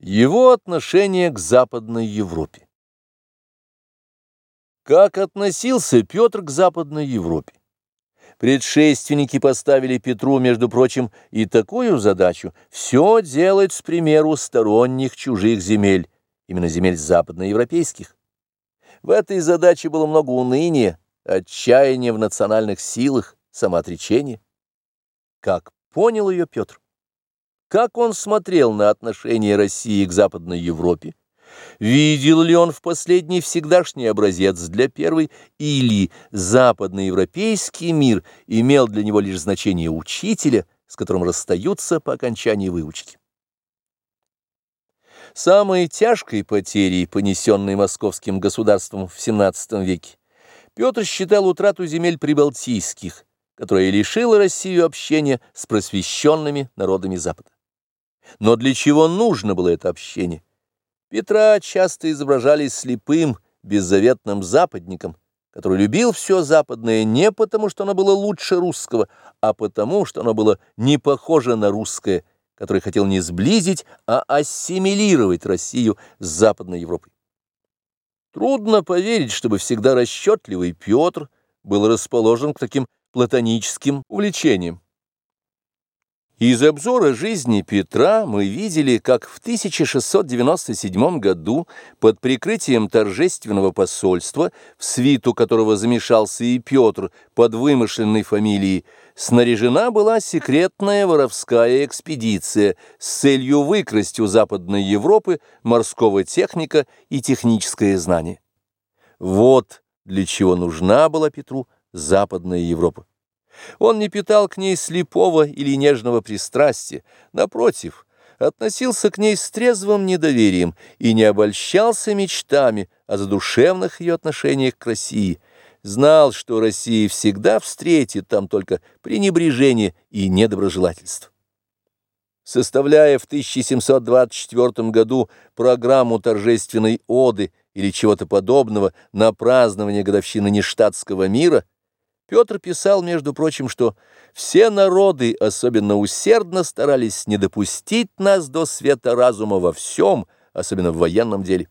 Его отношение к Западной Европе. Как относился Петр к Западной Европе? Предшественники поставили Петру, между прочим, и такую задачу – все делать с примеру сторонних чужих земель, именно земель западноевропейских. В этой задаче было много уныния, отчаяния в национальных силах, самоотречения. Как понял ее Петр? Как он смотрел на отношение России к Западной Европе? Видел ли он в последний всегдашний образец для первой, или западноевропейский мир имел для него лишь значение учителя, с которым расстаются по окончании выучки? Самой тяжкой потерей, понесенной московским государством в XVII веке, Петр считал утрату земель прибалтийских, которая лишила Россию общения с просвещенными народами Запада. Но для чего нужно было это общение? Петра часто изображали слепым, беззаветным западником, который любил все западное не потому, что оно было лучше русского, а потому, что оно было не похоже на русское, который хотел не сблизить, а ассимилировать Россию с Западной Европой. Трудно поверить, чтобы всегда расчетливый Петр был расположен к таким платоническим увлечениям. Из обзора жизни Петра мы видели, как в 1697 году под прикрытием торжественного посольства, в свиту которого замешался и Петр под вымышленной фамилией, снаряжена была секретная воровская экспедиция с целью выкрасть у Западной Европы морского техника и техническое знание. Вот для чего нужна была Петру Западная Европа. Он не питал к ней слепого или нежного пристрастия, напротив, относился к ней с трезвым недоверием и не обольщался мечтами о задушевных ее отношениях к России, знал, что Россия всегда встретит там только пренебрежение и недоброжелательство. Составляя в 1724 году программу торжественной оды или чего-то подобного на празднование годовщины нештатского мира, Петр писал, между прочим, что все народы особенно усердно старались не допустить нас до света разума во всем, особенно в военном деле.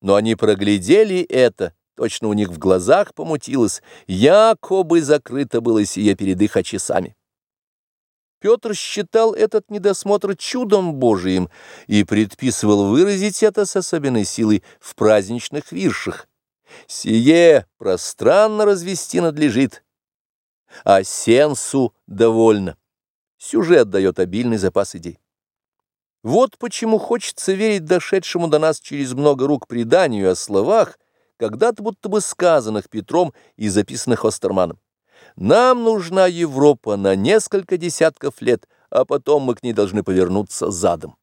Но они проглядели это, точно у них в глазах помутилось, якобы закрыто было сие перед их очесами. Петр считал этот недосмотр чудом Божиим и предписывал выразить это с особенной силой в праздничных виршах. Сие пространно развести надлежит, а сенсу довольно. Сюжет дает обильный запас идей. Вот почему хочется верить дошедшему до нас через много рук преданию о словах, когда-то будто бы сказанных Петром и записанных Остерманом. Нам нужна Европа на несколько десятков лет, а потом мы к ней должны повернуться задом.